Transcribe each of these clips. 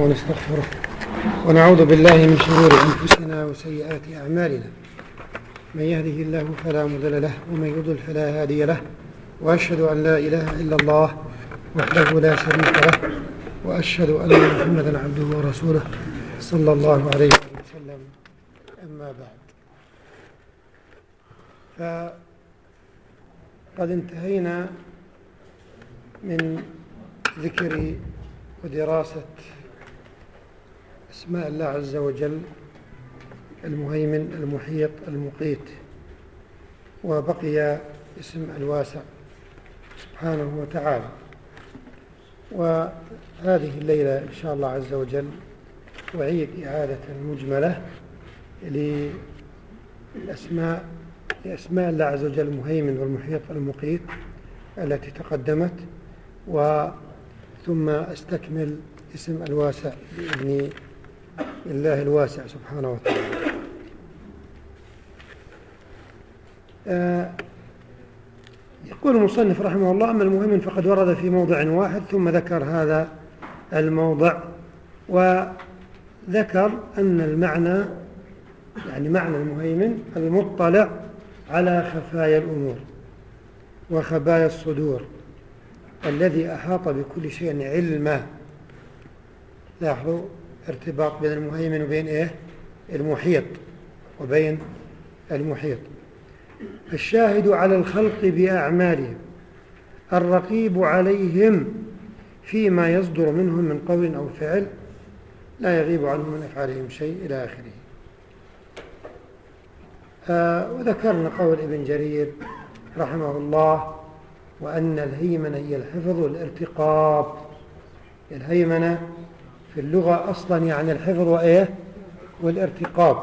ونستغفره ونعوذ بالله من شرور أنفسنا وسيئات أعمالنا. من يهده الله فلا مضل له ومن يضل فلا هادي له. وأشهد أن لا إله إلا الله وحده لا شريك له. وأشهد أن محمدا عبده ورسوله صلى الله عليه وسلم. أما بعد. فقد انتهينا من ذكر ودراسة أسماء الله عز وجل المهيمن المحيط المقيت وبقي اسم الواسع سبحانه وتعالى. وهذه الليلة إن شاء الله عز وجل أعيد إعادة مجملة للأسماء لأسماء الله عز وجل المهيمن والمحيط المقيت التي تقدمت. و ثم أستكمل اسم الواسع بإذن الله الواسع سبحانه وتعالى. آه يقول المصنف رحمه الله أما المهيمن فقد ورد في موضع واحد ثم ذكر هذا الموضع وذكر أن المعنى يعني معنى المهيمن المطلع على خفايا الأمور وخبايا الصدور الذي أحاط بكل شيء علما لاحظوا ارتباط بين المهيمن وبين إيه؟ المحيط وبين المحيط. الشاهد على الخلق بأعمالهم الرقيب عليهم فيما يصدر منهم من قول أو فعل لا يغيب عنهم من أفعالهم شيء إلى آخره. آه وذكرنا قول ابن جرير رحمه الله وأن الهيمنة هي الحفظ والارتقاب الهيمنة في اللغة أصلا يعني الحفظ وإيه؟ والارتقاب.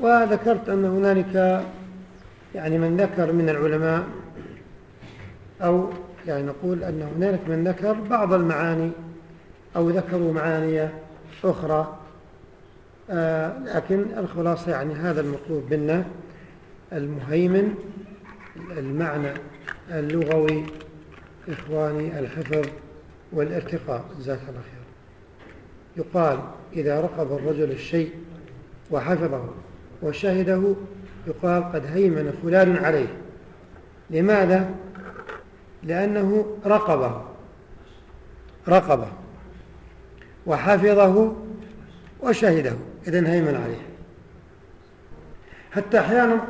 وذكرت أن هنالك يعني من ذكر من العلماء أو يعني نقول أن هنالك من ذكر بعض المعاني أو ذكروا معاني أخرى. آه لكن الخلاصة يعني هذا المطلوب منا المهيمن المعنى اللغوي إخواني الحفظ والارتقاء جزاك الله خير. يقال إذا رقب الرجل الشيء وحفظه وشهده يقال قد هيمن فلان عليه. لماذا؟ لأنه رقبه رقبه وحفظه وشهده إذن هيمن عليه. حتى أحيانا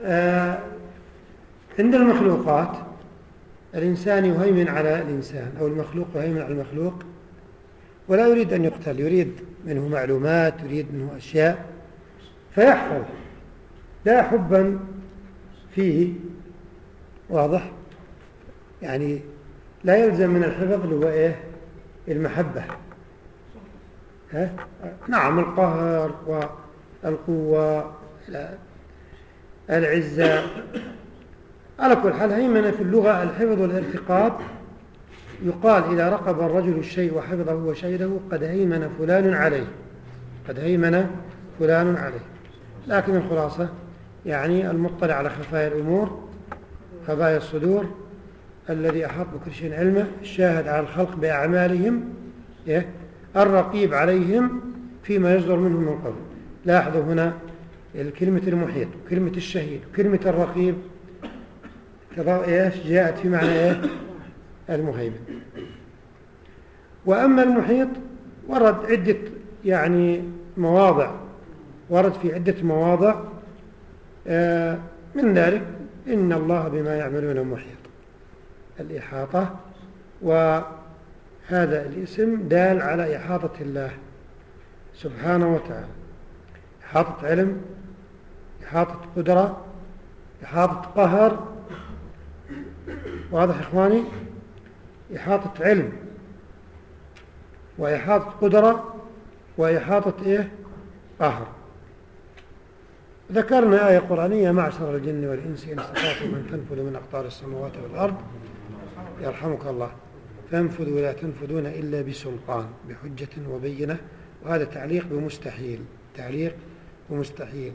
آه عند المخلوقات الإنسان يهيمن على الإنسان أو المخلوق يهيمن على المخلوق ولا يريد أن يقتل يريد منه معلومات يريد منه أشياء فيحفظ لا حبا فيه واضح؟ يعني لا يلزم من الحفظ اللي هو إيه؟ المحبة. ها؟ نعم القهر والقوة العزة. على كل حال هيمنة في اللغة الحفظ والارتقاب. يقال إذا رقب الرجل الشيء وحفظه وشهده قد هيمن فلان عليه. قد هيمن فلان عليه. لكن الخلاصة يعني المطلع على خفايا الأمور خبايا الصدور الذي أحاط بكل شيء علمه الشاهد على الخلق بأعمالهم إيه؟ الرقيب عليهم فيما يصدر منهم من قبل. لاحظوا هنا كلمة المحيط وكلمة الشهيد وكلمة الرقيب. إيش؟ جاءت في معنى إيه؟ المهيمن وأما المحيط ورد عدة يعني مواضع. ورد في عدة مواضع آه من ذلك إن الله بما يعملون محيط. الإحاطة وهذا الاسم دال على إحاطة الله سبحانه وتعالى. إحاطة علم إحاطة قدرة إحاطة قهر واضح إخواني؟ إحاطة علم وإحاطة قدرة وإحاطة إيه؟ قهر ذكرنا آية قرآنية معشر الجن والإنس إن استطعتم أن تنفذوا من أقطار السماوات والأرض يرحمك الله. فانفذوا لا تنفذون إلا بسلطان بحجة وبينة. وهذا تعليق بمستحيل تعليق بمستحيل.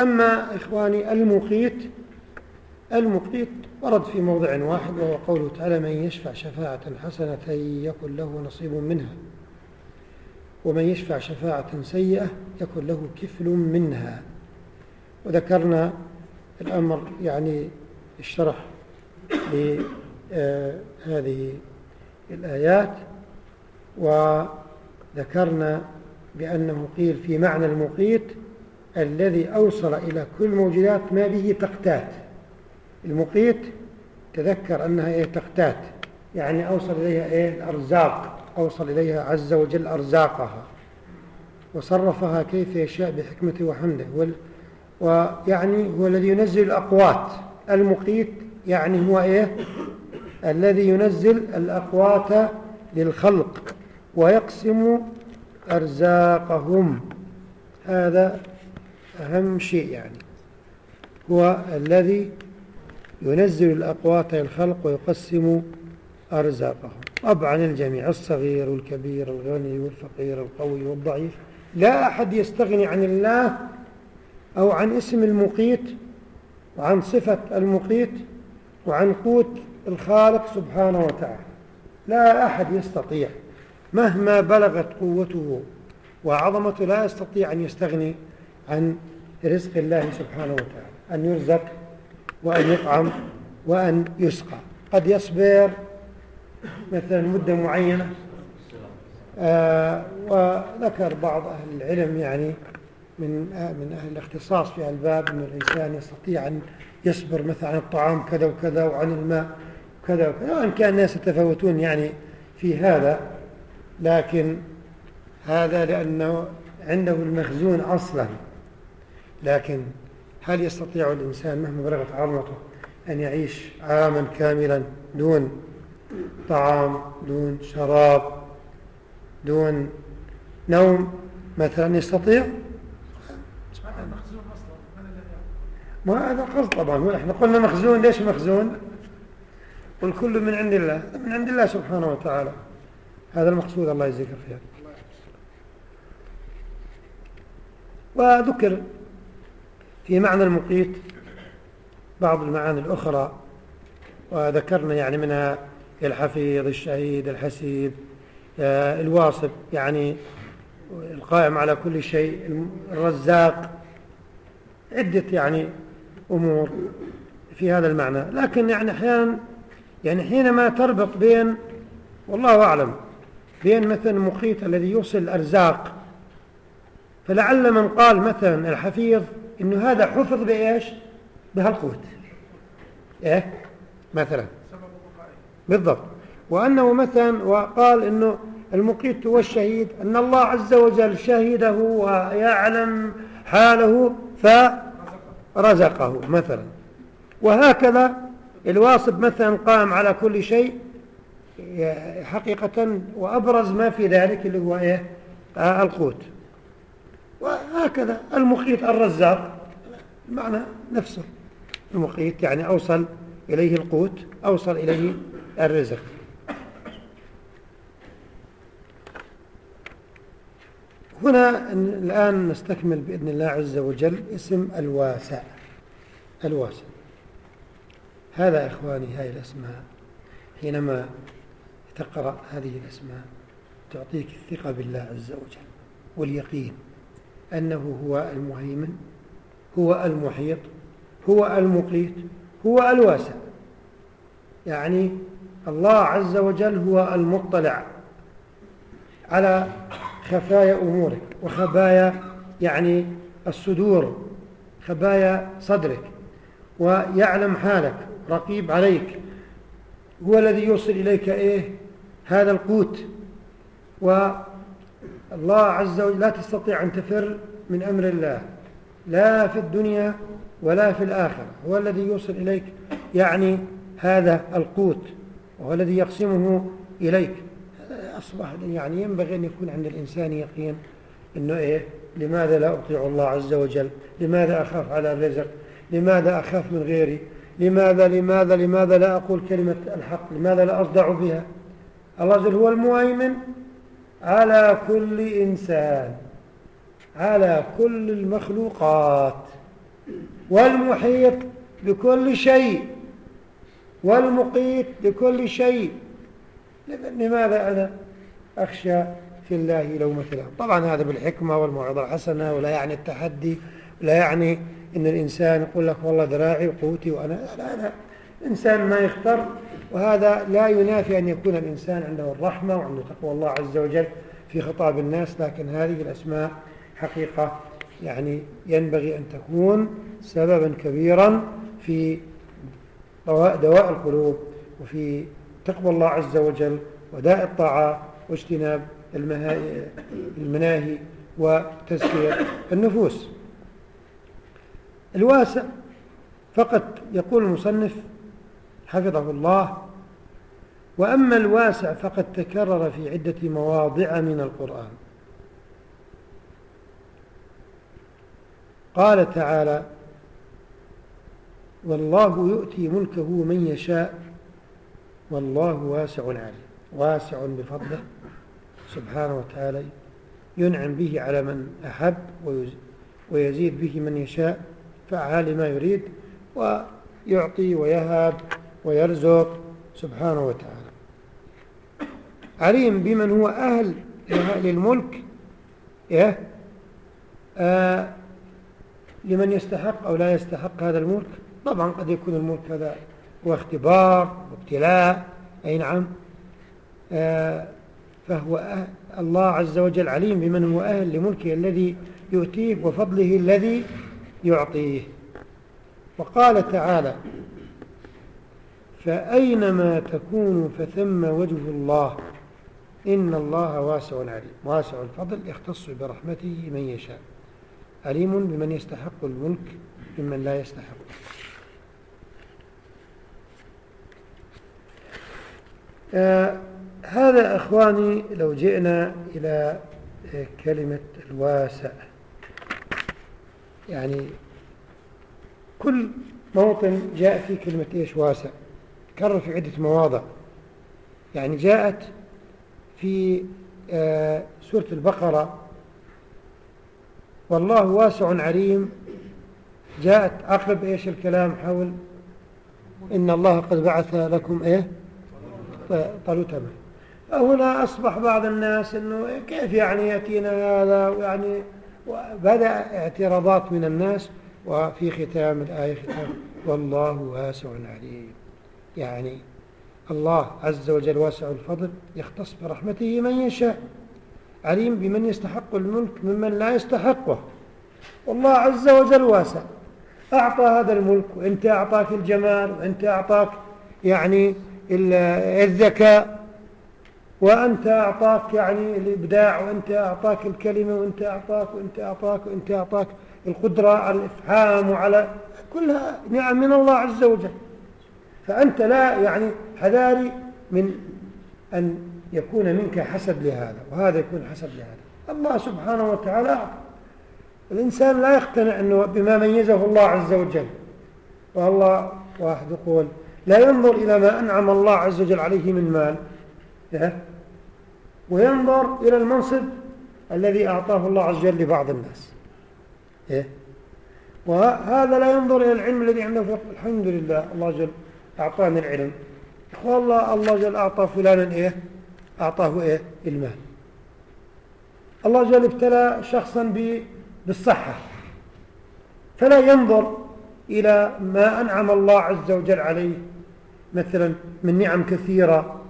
أما إخواني المقيت المقيت ورد في موضع واحد وهو قوله تعالى من يشفع شفاعة حسنة يكن له نصيب منها ومن يشفع شفاعة سيئة يكن له كفل منها. وذكرنا الأمر يعني الشرح لهذه الآيات وذكرنا بأنه قيل في معنى المقيت الذي أوصل إلى كل موجودات ما به تقتات. المقيت تذكر أنها إيه؟ تقتات. يعني أوصل إليها إيه؟ الأرزاق. أوصل إليها عز وجل أرزاقها. وصرفها كيف يشاء بحكمته وحمده. ويعني هو الذي ينزل الأقوات. المقيت يعني هو إيه؟ الذي ينزل الأقوات للخلق ويقسم أرزاقهم. هذا أهم شيء يعني. هو الذي ينزل الأقوات للخلق ويقسم أرزاقهم. طبعا الجميع الصغير والكبير الغني والفقير القوي والضعيف. لا أحد يستغني عن الله أو عن اسم المقيت وعن صفة المقيت وعن قوت الخالق سبحانه وتعالى. لا أحد يستطيع. مهما بلغت قوته وعظمته لا يستطيع أن يستغني عن رزق الله سبحانه وتعالى أن يرزق وأن يطعم وأن يسقى. قد يصبر مثلا مدة معينة آه وذكر بعض أهل العلم يعني من من أهل الاختصاص في الباب أن الإنسان يستطيع أن يصبر مثلا عن الطعام كذا وكذا وعن الماء كذا وكذا وإن كان الناس يتفاوتون يعني في هذا لكن هذا لأنه عنده المخزون أصلا. لكن هل يستطيع الإنسان مهما بلغت عظمته أن يعيش عاما كاملا دون طعام دون شراب دون نوم مثلا يستطيع؟ ما هذا قصد طبعا. إحنا قلنا مخزون. ليش مخزون؟ قل كل من عند الله. من عند الله سبحانه وتعالى. هذا المقصود. الله يجزيك الخير. وذكر في معنى المقيت بعض المعاني الأخرى وذكرنا يعني منها الحفيظ الشهيد الحسيب آه، الواصب يعني القائم على كل شيء الرزاق عدة يعني أمور في هذا المعنى. لكن يعني أحيانا يعني حينما تربط بين والله أعلم بين مثلا المقيت الذي يوصل الأرزاق فلعل من قال مثلا الحفيظ إنه هذا حفظ بإيش؟ بهالقوت. إيه؟ مثلا. بالضبط. وأنه مثلا وقال إنه المقيت هو الشهيد أن الله عز وجل شهده ويعلم حاله فرزقه مثلا. وهكذا الواصب مثلا قام على كل شيء حقيقة وأبرز ما في ذلك اللي هو إيه؟ القوت. وهكذا. المقيت الرزاق المعنى نفسه. المقيت يعني أوصل إليه القوت أوصل إليه الرزق. هنا الآن نستكمل بإذن الله عز وجل اسم الواسع. الواسع. هذا إخواني هذه الأسماء. حينما تقرأ هذه الأسماء تعطيك الثقة بالله عز وجل واليقين. أنه هو المهيمن هو المحيط هو المقيت هو الواسع. يعني الله عز وجل هو المطلع على خفايا أمورك وخبايا يعني الصدور خبايا صدرك ويعلم حالك رقيب عليك. هو الذي يوصل إليك إيه؟ هذا القوت. والله عز وجل لا تستطيع أن تفر من أمر الله لا في الدنيا ولا في الآخرة. هو الذي يوصل إليك يعني هذا القوت وهو الذي يقسمه إليك. أصبح يعني ينبغي أن يكون عند الإنسان يقين أنه إيه لماذا لا أطيع الله عز وجل؟ لماذا أخاف على الرزق؟ لماذا أخاف من غيري؟ لماذا لماذا لماذا لا أقول كلمة الحق؟ لماذا لا أصدع بها؟ الله عز وجل هو المهيمن على كل إنسان على كل المخلوقات والمحيط بكل شيء والمقيت بكل شيء. لماذا أنا أخشى في الله لو مثلا طبعا هذا بالحكمة والموعظة الحسنة ولا يعني التحدي ولا يعني إن الإنسان يقول لك والله ذراعي وقوتي وأنا لا لا. إنسان ما يختار وهذا لا ينافي أن يكون الإنسان عنده الرحمة وعنده تقوى. الله عز وجل في خطاب الناس لكن هذه الأسماء حقيقة يعني ينبغي أن تكون سببا كبيرا في دواء القلوب وفي تقوى الله عز وجل وداء الطاعة واجتناب المناهي وتزكية النفوس. الواسع فقط يقول المصنف حفظه الله. وأما الواسع فقد تكرر في عدة مواضع من القرآن. قال تعالى والله يؤتي ملكه من يشاء والله واسع عليم. واسع بفضله سبحانه وتعالى ينعم به على من أحب ويزيد به من يشاء فعال ما يريد ويعطي ويهب ويرزق سبحانه وتعالى. عليم بمن هو أهل للملك إيه؟ آه لمن يستحق أو لا يستحق هذا الملك؟ طبعا قد يكون الملك هذا هو اختبار وابتلاء أي نعم. آه فهو أهل الله عز وجل عليم بمن هو أهل لملكه الذي يؤتيه وفضله الذي يعطيه. وقال تعالى فأينما تكونوا فثم وجه الله إن الله واسع عليم. واسع الفضل يختص برحمته من يشاء. عليم بمن يستحق الملك ممن لا يستحق. آه هذا أخواني لو جئنا إلى آه، كلمة الواسع. يعني كل موطن جاء فيه كلمة إيش؟ واسع. تكرر في عدة مواضع. يعني جاءت في آه، سورة البقرة. والله واسع عليم. جاءت عقب إيش الكلام حول إن الله قد بعث لكم إيه؟ طالوت هنا أصبح بعض الناس أنه كيف يعني يأتينا هذا؟ ويعني بدأ اعتراضات من الناس. وفي ختام الآية ختام. والله واسع عليم. يعني الله عز وجل واسع الفضل يختص برحمته من يشاء عليم بمن يستحق الملك ممن لا يستحقه. والله عز وجل واسع. أعطى هذا الملك وأنت أعطاك الجمال وأنت أعطاك يعني الذكاء وأنت أعطاك يعني الإبداع وأنت أعطاك الكلمة وأنت أعطاك وأنت أعطاك وأنت أعطاك القدرة على الإفهام وعلى كلها نعم من الله عز وجل. فأنت لا يعني حذاري من أن يكون منك حسد لهذا وهذا يكون حسد لهذا. الله سبحانه وتعالى الإنسان لا يقتنع أنه بما ميزه الله عز وجل. والله واحد يقول لا ينظر إلى ما أنعم الله عز وجل عليه من مال. وينظر إلى المنصب الذي أعطاه الله عز وجل لبعض الناس. وهذا لا ينظر إلى العلم الذي عنده. الحمد لله. الله جل أعطاني العلم والله الله جل أعطى فلانا إيه؟ أعطاه إيه؟ المال الله جل ابتلى شخصا بالصحة. فلا ينظر إلى ما أنعم الله عز وجل عليه. مثلا من نعم كثيرة.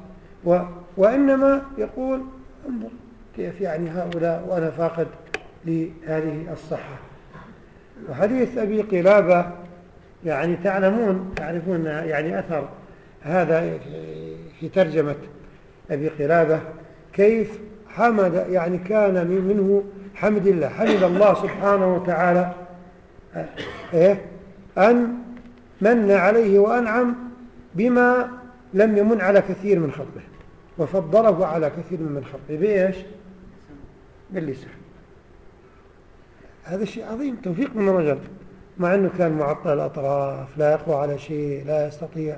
و وإنما يقول انظر كيف يعني هؤلاء وأنا فاقد لهذه الصحة. وحديث أبي قلابة يعني تعلمون تعرفون يعني أثر هذا في ترجمة أبي قلابة كيف حمد يعني كان منه حمد الله حمد الله سبحانه وتعالى إيه؟ أن من عليه وأنعم بما لم يمن على كثير من خلقه وفضله على كثير من خلقه بإيش؟ باللسان. هذا شيء عظيم توفيق من الرجل مع أنه كان معطل الأطراف لا يقوى على شيء لا يستطيع.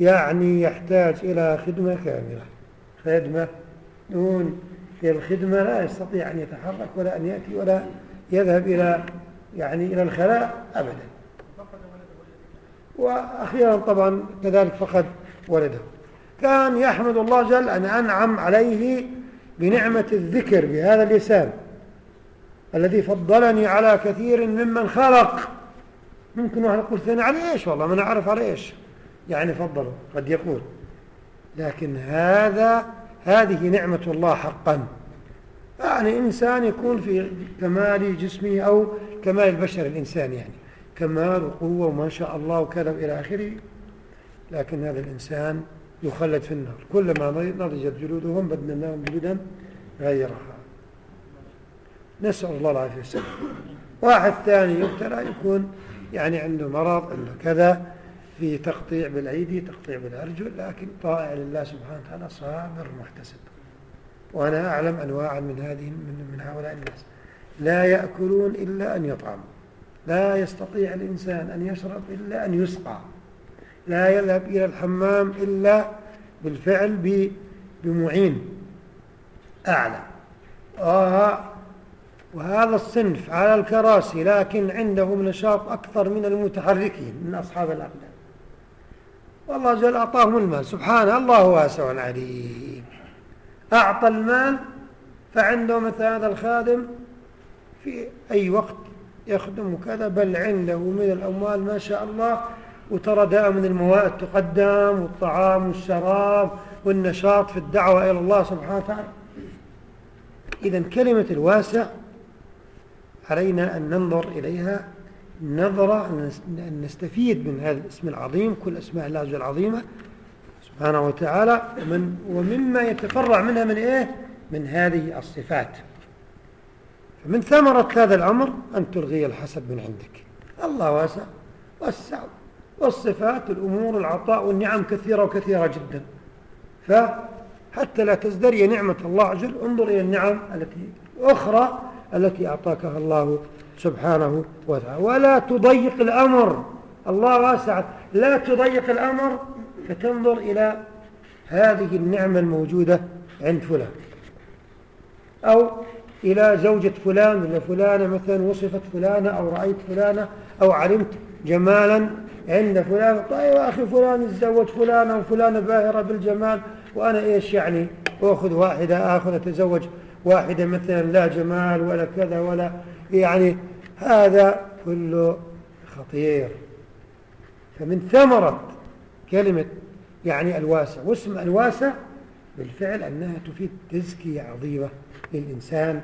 يعني يحتاج إلى خدمة كاملة. خدمة دون في الخدمة لا يستطيع أن يتحرك ولا أن يأتي ولا يذهب إلى يعني إلى الخلاء أبدا. وأخيرا طبعا كذلك فقد ولده. كان يحمد الله جل أن أنعم عليه بنعمة الذكر بهذا اللسان الذي فضلني على كثير ممن خلق. ممكن واحد يقول ثاني على إيش؟ والله ما نعرف على إيش. يعني فضله قد يقول. لكن هذا هذه نعمة الله حقا. يعني إنسان يكون في كمال جسمه أو كمال البشر الإنسان يعني. كمال وقوة وما شاء الله وكذا إلى آخره. لكن هذا الإنسان يخلد في النار. كلما نضجت جلودهم بدلناهم جلودا غيرها. نسأل الله العافية والسلام. واحد ثاني يبتلى يكون يعني عنده مرض عنده كذا في تقطيع بالأيدي تقطيع بالأرجل لكن طائع لله سبحانه وتعالى صابر محتسب. وأنا أعلم أنواعا من هذه من, من هؤلاء الناس. لا يأكلون إلا أن يطعموا. لا يستطيع الإنسان أن يشرب إلا أن يسقى. لا يذهب إلى الحمام إلا بالفعل بمعين. أعلى وهذا الصنف على الكراسي لكن عندهم نشاط أكثر من المتحركين من أصحاب الأقدام. والله جل أعطاهم المال. سبحانه الله واسع عليم. أعطى المال فعنده مثل هذا الخادم في أي وقت يخدم كذا بل عنده من الأموال ما شاء الله وترى دائما الموائد تقدم والطعام والشراب والنشاط في الدعوة إلى الله سبحانه وتعالى. إذا كلمة الواسع علينا أن ننظر إليها نظرة أن نستفيد من هذا الاسم العظيم كل أسماء الله العظيمة سبحانه وتعالى ومن ومما يتفرع منها من إيه؟ من هذه الصفات. فمن ثمرة هذا الأمر أن تلغي الحسد من عندك. الله واسع وسع والصفات الأمور العطاء والنعم كثيرة وكثيرة جدا. فحتى لا تزدري نعمة الله أجل انظر إلى النعم التي أخرى التي أعطاكها الله سبحانه وتعالى. ولا تضيق الأمر. الله واسع. لا تضيق الأمر فتنظر إلى هذه النعمة الموجودة عند فلان. أو إلى زوجة فلان ولا فلانة مثلا وصفت فلانة أو رأيت فلانة أو علمت جمالا عند فلان. طيب أخي فلان تزوج فلانة وفلانة باهرة بالجمال وأنا إيش يعني؟ أخذ واحدة آخذ أتزوج. واحدة مثلا لا جمال ولا كذا ولا يعني هذا كله خطير. فمن ثمرة كلمة يعني الواسع واسم الواسع بالفعل أنها تفيد تزكية عظيمة للإنسان.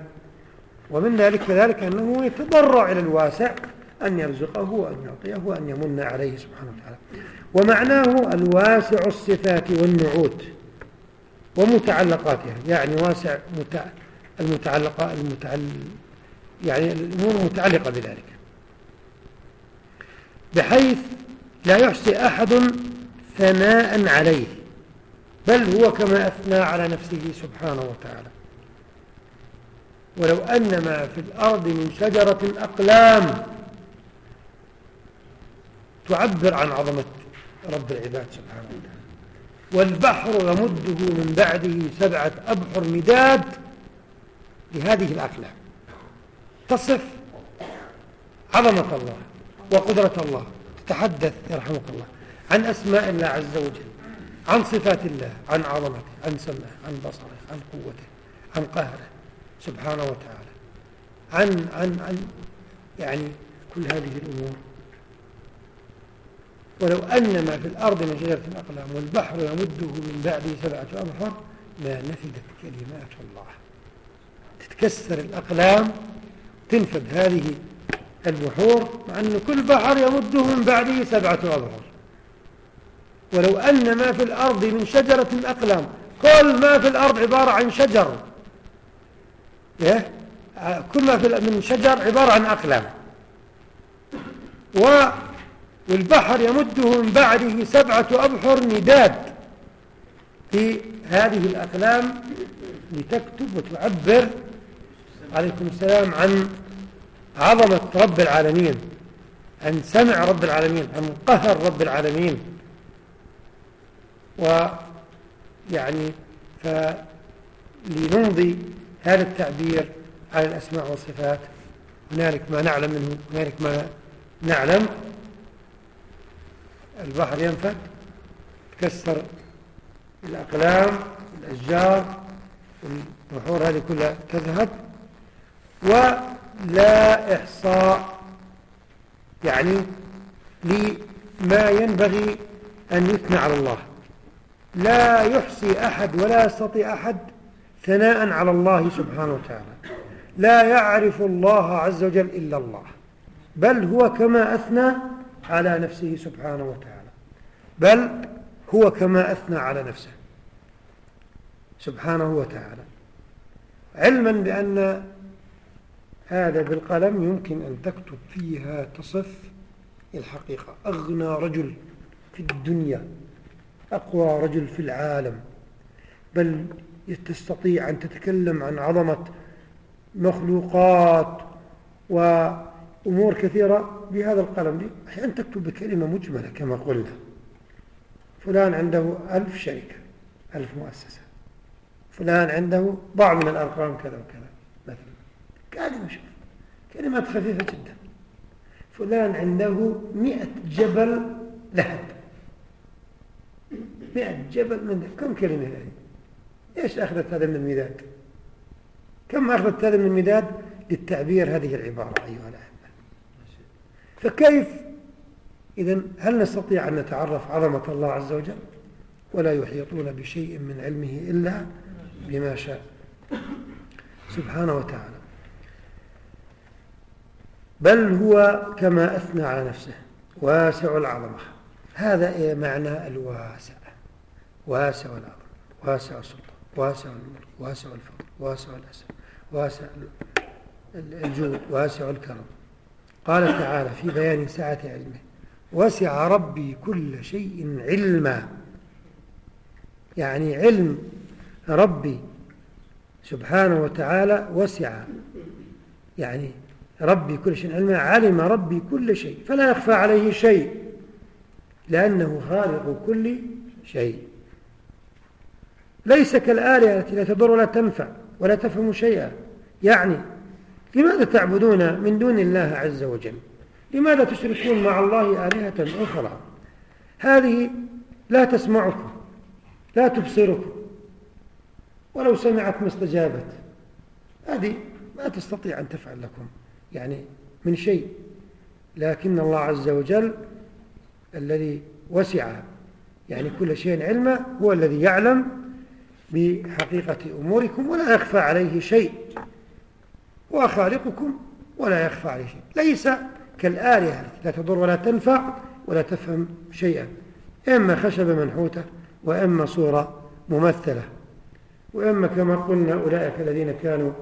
ومن ذلك كذلك أنه يتضرع إلى الواسع أن يرزقه وأن يعطيه وأن يمن عليه سبحانه وتعالى. ومعناه الواسع الصفات والنعوت ومتعلقاتها يعني واسع المتعلقة المتعل يعني الأمور المتعلقة بذلك. بحيث لا يحصي أحد ثناء عليه بل هو كما أثنى على نفسه سبحانه وتعالى. ولو أن ما في الأرض من شجرة أقلام تعبر عن عظمة رب العباد سبحانه وتعالى. والبحر يمده من بعده سبعة أبحر مداد لهذه الأقلام تصف عظمة الله وقدرة الله. تتحدث يرحمك الله. عن أسماء الله عز وجل. عن صفات الله. عن عظمته. عن سمعه. عن بصره. عن قوته. عن قهره. سبحانه وتعالى. عن عن عن يعني كل هذه الأمور. ولو أن ما في الأرض من شجرة الأقلام والبحر يمده من بعده سبعة أبحر ما نفدت كلمات الله. تتكسر الأقلام تنفد هذه البحور مع أن كل بحر يمده من بعده سبعة أبحر. ولو أن ما في الأرض من شجرة أقلام كل ما في الأرض عبارة عن شجر. إيه؟ كل ما في من شجر عبارة عن أقلام. والبحر يمده من بعده سبعة أبحر نداد في هذه الأقلام لتكتب وتعبر عليكم السلام عن عظمة رب العالمين عن سمع رب العالمين عن قهر رب العالمين. ويعني فلنمضي هذا التعبير على الأسماء والصفات. هنالك ما نعلم منه هنالك ما نعلم. البحر ينفد تكسر الأقلام الأشجار البحور هذه كلها تذهب. ولا إحصاء يعني لما ينبغي أن يثنى على الله. لا يحصي أحد ولا يستطيع أحد ثناء على الله سبحانه وتعالى. لا يعرف الله عز وجل إلا الله بل هو كما أثنى على نفسه سبحانه وتعالى. بل هو كما أثنى على نفسه سبحانه وتعالى. علما بأن هذا بالقلم يمكن أن تكتب فيها تصف الحقيقة. أغنى رجل في الدنيا أقوى رجل في العالم. بل تستطيع أن تتكلم عن عظمة مخلوقات وأمور كثيرة بهذا القلم. دي أحيانا تكتب بكلمة مجملة كما قلنا. فلان عنده ألف شركة ألف مؤسسة. فلان عنده ضع من الأرقام كذا وكذا. كلمة شوف كلمات خفيفة جدا. فلان عنده مئة جبل ذهب. مئة جبل من ذهب. كم كلمة هذه؟ إيش أخذت هذا من المداد كم أخذت هذا من المداد للتعبير هذه العبارة أيها الأحبة؟ فكيف إذا هل نستطيع أن نتعرف عظمة الله عز وجل؟ ولا يحيطون بشيء من علمه إلا بما شاء. سبحانه وتعالى. بل هو كما أثنى على نفسه واسع العظمة. هذا إيه معنى الواسع. واسع العظمة واسع السلطة واسع الملك واسع الفضل واسع الأسر واسع الجود واسع الكرم. قال تعالى في بيان سعة علمه وسع ربي كل شيء علما. يعني علم ربي سبحانه وتعالى وسع. يعني ربي كل شيء علما علم ربي كل شيء فلا يخفى عليه شيء لأنه خالق كل شيء. ليس كالآلهة التي لا تضر ولا تنفع ولا تفهم شيئا. يعني لماذا تعبدون من دون الله عز وجل؟ لماذا تشركون مع الله آلهة أخرى؟ هذه لا تسمعكم لا تبصركم ولو سمعت ما استجابت. هذه ما تستطيع أن تفعل لكم. يعني من شيء لكن الله عز وجل الذي وسع يعني كل شيء علما هو الذي يعلم بحقيقة أموركم ولا يخفى عليه شيء. هو خالقكم ولا يخفى عليه شيء. ليس كالآلهة لا تضر ولا تنفع ولا تفهم شيئا. إما خشب منحوتة وإما صورة ممثلة. وإما كما قلنا أولئك الذين كانوا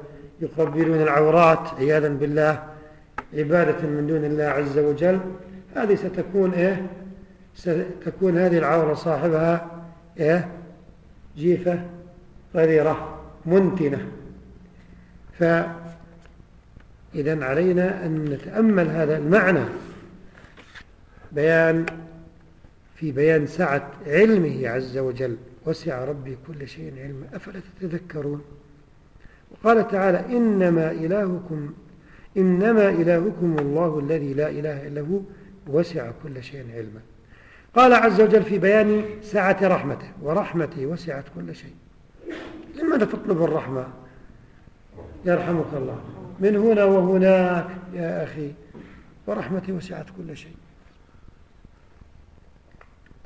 يقبلون العورات عياذا بالله عبادة من دون الله عز وجل. هذه ستكون إيه؟ ستكون هذه العورة صاحبها إيه؟ جيفة غريرة منتنة. فإذا علينا أن نتأمل هذا المعنى. بيان في بيان سعة علمه عز وجل. وسع ربي كل شيء علما. أفلا تتذكرون؟ وقال تعالى إنما إلهكم إنما إلهكم الله الذي لا إله إلا هو وسع كل شيء علما. قال عز وجل في بيان سعة رحمته ورحمته وسعت كل شيء. لماذا تطلب الرحمة؟ يرحمك الله. من هنا وهناك يا أخي ورحمتي وسعت كل شيء.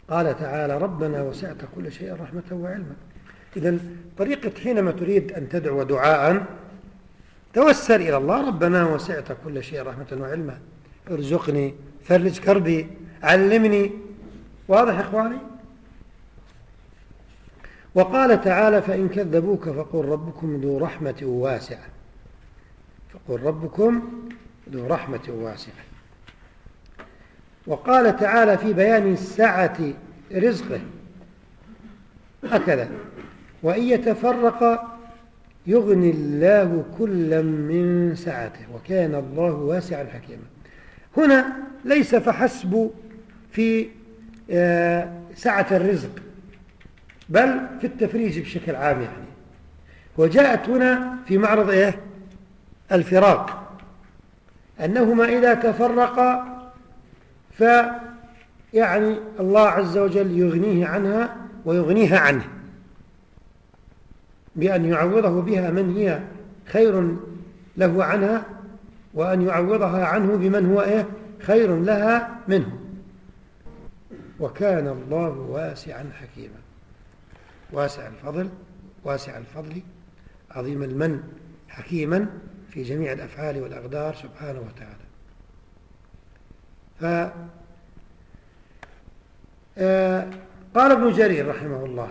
قال تعالى ربنا وسعت كل شيء رحمة وعلما. إذا طريقة حينما تريد أن تدعو دعاء توسل إلى الله ربنا وسعت كل شيء رحمة وعلما. ارزقني فرج كربي علمني. واضح إخواني؟ وقال تعالى فإن كذبوك فقل ربكم ذو رحمة واسعة. فقل ربكم ذو رحمة واسعة. وقال تعالى في بيان سعة رزقه هكذا وإن يتفرق يغني الله كلا من سعته وكان الله واسعا حكيما. هنا ليس فحسب في آه، سعة الرزق بل في التفريج بشكل عام يعني. وجاءت هنا في معرض إيه؟ الفراق. أنهما إذا تفرقا يعني الله عز وجل يغنيه عنها ويغنيها عنه. بأن يعوضه بها من هي خير له عنها وأن يعوضها عنه بمن هو إيه؟ خير لها منه. وكان الله واسعا حكيما. واسع الفضل واسع الفضل عظيم المن حكيما في جميع الأفعال والأقدار سبحانه وتعالى. ف آه، قال ابن جرير رحمه الله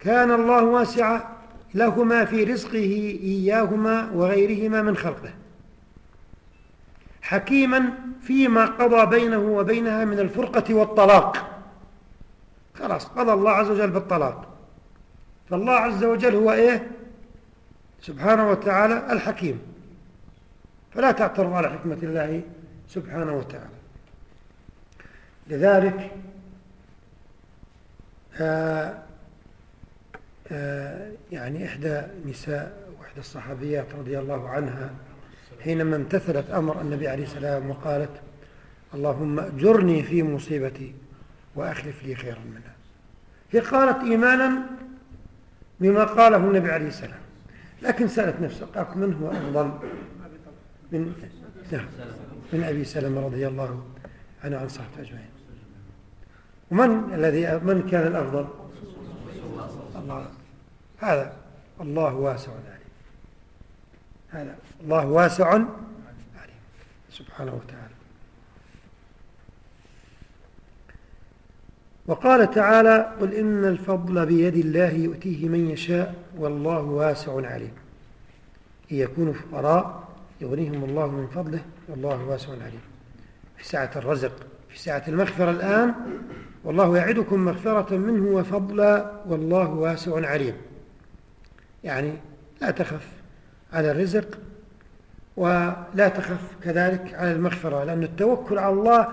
كان الله واسعا لهما في رزقه إياهما وغيرهما من خلقه. حكيما فيما قضى بينه وبينها من الفرقة والطلاق. خلاص قضى الله عز وجل بالطلاق. فالله عز وجل هو إيه؟ سبحانه وتعالى الحكيم. فلا تعترض على حكمة الله سبحانه وتعالى. لذلك آه يعني إحدى نساء وإحدى الصحابيات رضي الله عنها حينما امتثلت أمر النبي عليه السلام وقالت اللهم أجرني في مصيبتي وأخلف لي خيرا منها. هي قالت إيمانا بما قاله النبي عليه السلام لكن سألت نفسها قالت من هو أفضل من نعم من أبي سلمة رضي الله عنه عن صحبه أجمعين. ومن الذي من كان الأفضل؟ الله. هذا الله واسع عليم. هذا الله واسع عليم. سبحانه وتعالى. وقال تعالى قل إن الفضل بيد الله يؤتيه من يشاء والله واسع عليم. إن يكونوا فقراء يغنيهم الله من فضله والله واسع عليم. في سعة الرزق في سعة المغفرة الآن والله يعدكم مغفرة منه وفضلا والله واسع عليم. يعني لا تخف على الرزق ولا تخف كذلك على المغفرة لأن التوكل على الله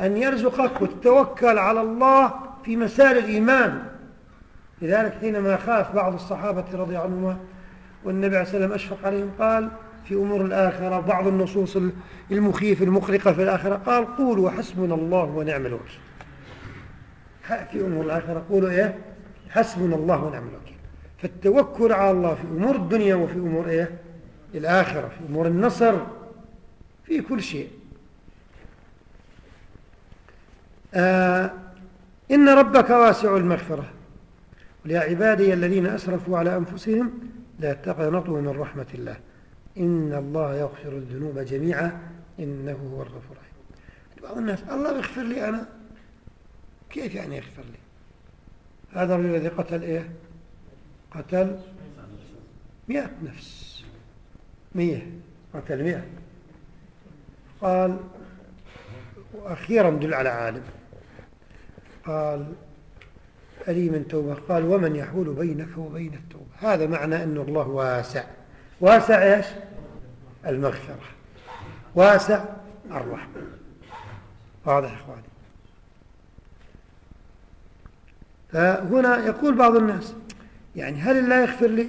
أن يرزقك وتتوكل على الله في مسار الإيمان. لذلك حينما خاف بعض الصحابة رضي عنهم والنبي عليه السلام أشفق عليهم قال في أمور الآخرة بعض النصوص المخيفة المقلقة في الآخرة قال قولوا حسبنا الله ونعم الوكيل. في أمور الآخرة قولوا إيه؟ حسبنا الله ونعم الوكيل. فالتوكل على الله في أمور الدنيا وفي أمور إيه؟ الآخرة في أمور النصر في كل شيء. آه إن ربك واسع المغفرة. يا عبادي الذين أسرفوا على أنفسهم لا تقنطوا من رحمة الله. إن الله يغفر الذنوب جميعا إنه هو الغفور الرحيم. بعض الناس الله يغفر لي أنا؟ كيف يعني يغفر لي؟ هذا الذي قتل إيه؟ قتل مئة نفس. مئة. قتل مئة. قال وأخيرا دل على عالم. قال ألي من توبة قال ومن يحول بينك وبين التوبة. هذا معنى أن الله واسع. واسع إيش؟ المغفرة. واسع الرحمة. واضح إخواني؟ فهنا يقول بعض الناس يعني هل الله يغفر لي؟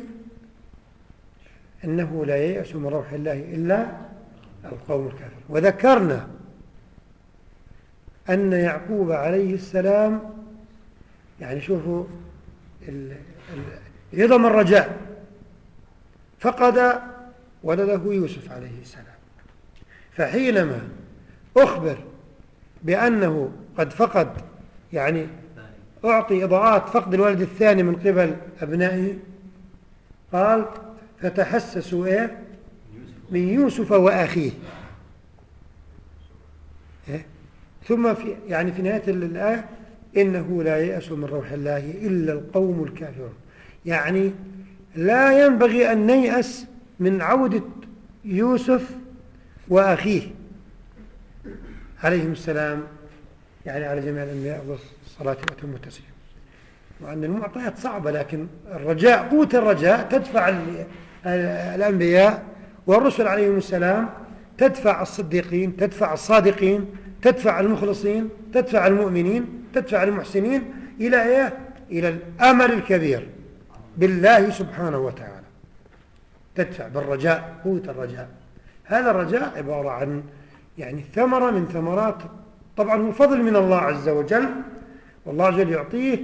إنه لا ييأس من روح الله إلا القوم الكافر وذكرنا أن يعقوب عليه السلام يعني شوفوا عظم الرجاء فقد ولده يوسف عليه السلام. فحينما أخبر بأنه قد فقد يعني أعطي إضاءات فقد الولد الثاني من قبل أبنائه قال فتحسسوا إيه؟ من يوسف وأخيه. إيه؟ ثم في يعني في نهاية الآية إنه لا يأس من روح الله إلا القوم الكافرون. يعني لا ينبغي أن نيأس من عودة يوسف وأخيه. عليهم السلام. يعني على جميع الأنبياء والصلاة وأتم التسليم وأن المعطيات صعبة لكن الرجاء قوة الرجاء تدفع الأنبياء والرسل عليهم السلام تدفع الصديقين تدفع الصادقين تدفع المخلصين تدفع المؤمنين تدفع المحسنين إلى إيه؟ إلى الأمل الكبير بالله سبحانه وتعالى. تدفع بالرجاء قوة الرجاء. هذا الرجاء عبارة عن يعني ثمرة من ثمرات طبعا هو فضل من الله عز وجل والله وجل يعطيه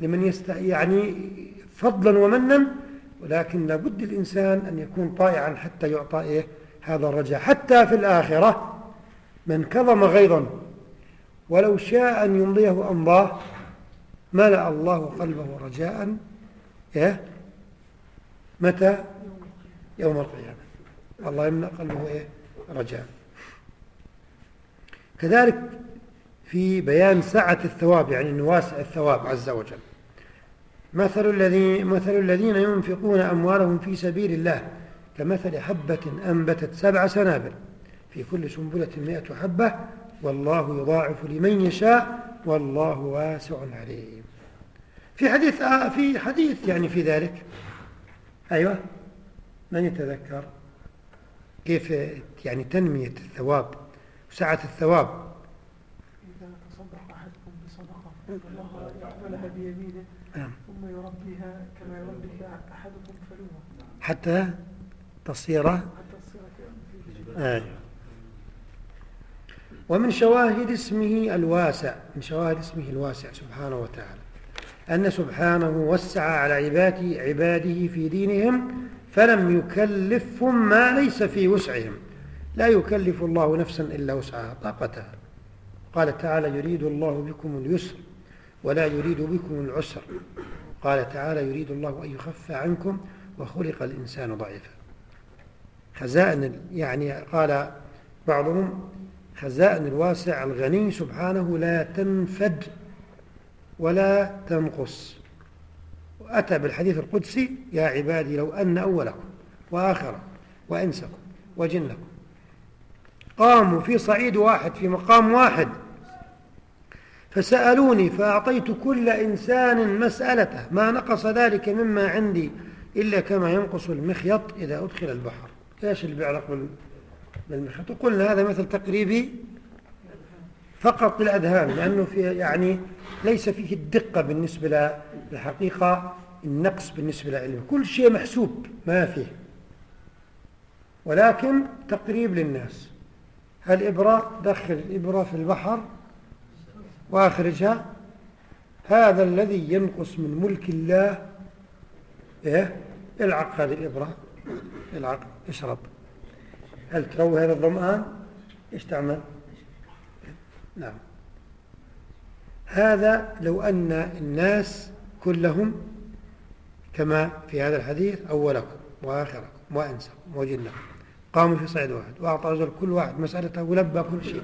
لمن يست يعني فضلا ومنا ولكن لابد الإنسان أن يكون طائعا حتى يعطى إيه؟ هذا الرجاء. حتى في الآخرة من كظم غيظا ولو شاء أن يمضيه أمضاه ملأ الله قلبه رجاء إيه؟ متى؟ يوم القيامة. الله يملأ قلبه إيه؟ رجاء. كذلك في بيان سعة الثواب يعني أنه واسع الثواب عز وجل. مثل الذين مثل الذين ينفقون أموالهم في سبيل الله كمثل حبة أنبتت سبع سنابل في كل سنبلة مئة حبة والله يضاعف لمن يشاء والله واسع عليم. في حديث آه في حديث يعني في ذلك. أيوة. من يتذكر؟ كيف يعني تنمية الثواب وسعة الثواب إذا تصدق أحدكم بصدقة يقبلها بيمينه. نعم. ثم يربيها كما يربي أحدكم فلوة. حتى تصير حتى تصير آه. ومن شواهد اسمه الواسع من شواهد اسمه الواسع سبحانه وتعالى. أن سبحانه وسع على عباده, عباده في دينهم فلم يكلفهم ما ليس في وسعهم. لا يكلف الله نفسا إلا وسعها طاقتها. قال تعالى يريد الله بكم اليسر. ولا يريد بكم العسر. قال تعالى يريد الله أن يخف عنكم وخلق الإنسان ضعيفا. خزائن يعني قال بعضهم خزائن الواسع الغني سبحانه لا تنفد ولا تنقص. وأتى بالحديث القدسي يا عبادي لو أن أولكم وآخركم وإنسكم وجنكم. قاموا في صعيد واحد في مقام واحد. فسألوني فأعطيت كل إنسان مسألته. ما نقص ذلك مما عندي إلا كما ينقص المخيط إذا أدخل البحر. إيش اللي بيعلق بالمخيط؟ وقلنا هذا مثل تقريبي فقط للأذهان لأنه في يعني ليس فيه الدقة بالنسبة للحقيقة النقص بالنسبة للعلم. كل شيء محسوب ما فيه. ولكن تقريب للناس. الإبرة دخل الإبرة في البحر وأخرجها هذا الذي ينقص من ملك الله إيه؟ العق هذه الإبرة العق اشرب. هل تروي هذا الظمآن إيش تعمل؟ نعم. هذا لو أن الناس كلهم كما في هذا الحديث أولكم وآخركم وأنسكم وجنكم. قاموا في صعيد واحد وأعطى رجل كل واحد مسألته ولبى كل شيء.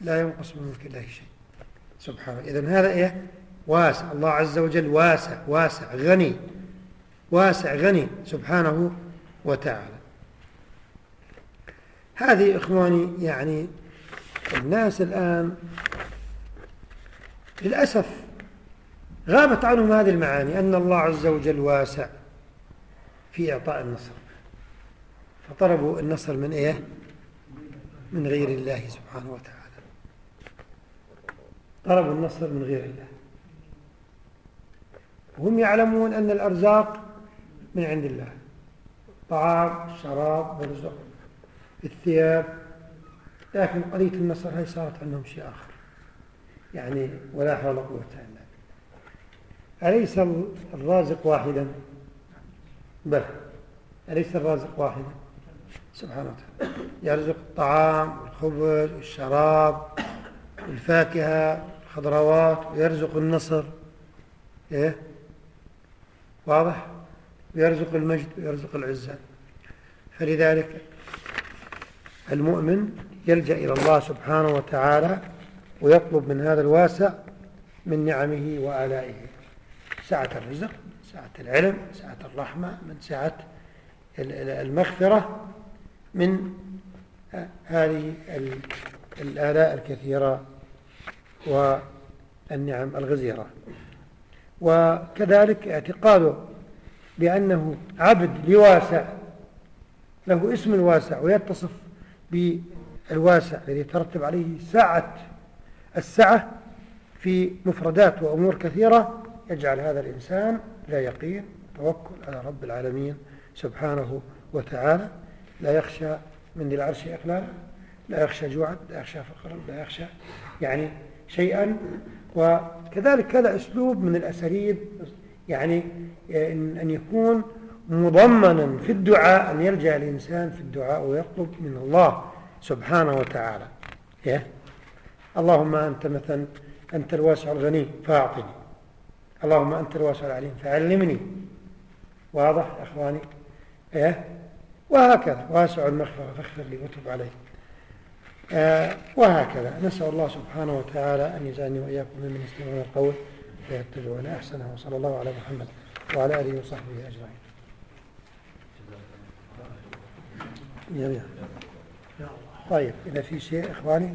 لا ينقص من ملك الله شيء. سبحانه إذن هذا إيه؟ واسع. الله عز وجل واسع واسع غني. واسع غني سبحانه وتعالى. هذه إخواني يعني الناس الآن للأسف غابت عنهم هذه المعاني أن الله عز وجل واسع في إعطاء النصر. فطلبوا النصر من إيه؟ من غير الله سبحانه وتعالى. طلبوا النصر من غير الله. وهم يعلمون أن الأرزاق من عند الله. طعام الشراب والرزق الثياب. لكن قضية النصر هي صارت عندهم شيء آخر. يعني ولا حول ولا قوة إلا بالله. أليس الرازق واحدا؟ بل أليس الرازق واحدا؟ سبحانه وتعالى. يرزق الطعام والخبز والشراب والفاكهة الخضروات ويرزق النصر إيه؟ واضح؟ ويرزق المجد ويرزق العزة. فلذلك المؤمن يلجأ إلى الله سبحانه وتعالى ويطلب من هذا الواسع من نعمه وآلائه. سعة الرزق سعة العلم سعة الرحمة من سعة المغفرة من هذه الآلاء الكثيرة. والنعم الغزيرة. وكذلك اعتقاده بأنه عبد لواسع له اسم الواسع ويتصف بالواسع الذي يترتب عليه سعة السعة في مفردات وأمور كثيرة يجعل هذا الإنسان لا يقين توكل على رب العالمين سبحانه وتعالى. لا يخشى من ذي العرش إقلالا لا يخشى جوعا لا يخشى فقرا لا يخشى يعني شيئا. وكذلك هذا أسلوب من الأساليب يعني أن يكون مضمنا في الدعاء أن يلجأ الإنسان في الدعاء ويطلب من الله سبحانه وتعالى. إيه؟ اللهم أنت مثلا أنت الواسع الغني فأعطني. اللهم أنت الواسع العليم فعلمني. واضح أخواني؟ إيه؟ وهكذا واسع المغفرة فاغفر لي وتب علي. آه وهكذا. نسأل الله سبحانه وتعالى أن يجعلني وإياكم ممن يستمعون القول فيتبعون أحسنه وصلى الله على محمد وعلى آله وصحبه أجمعين. جميعا طيب إذا في شيء إخواني؟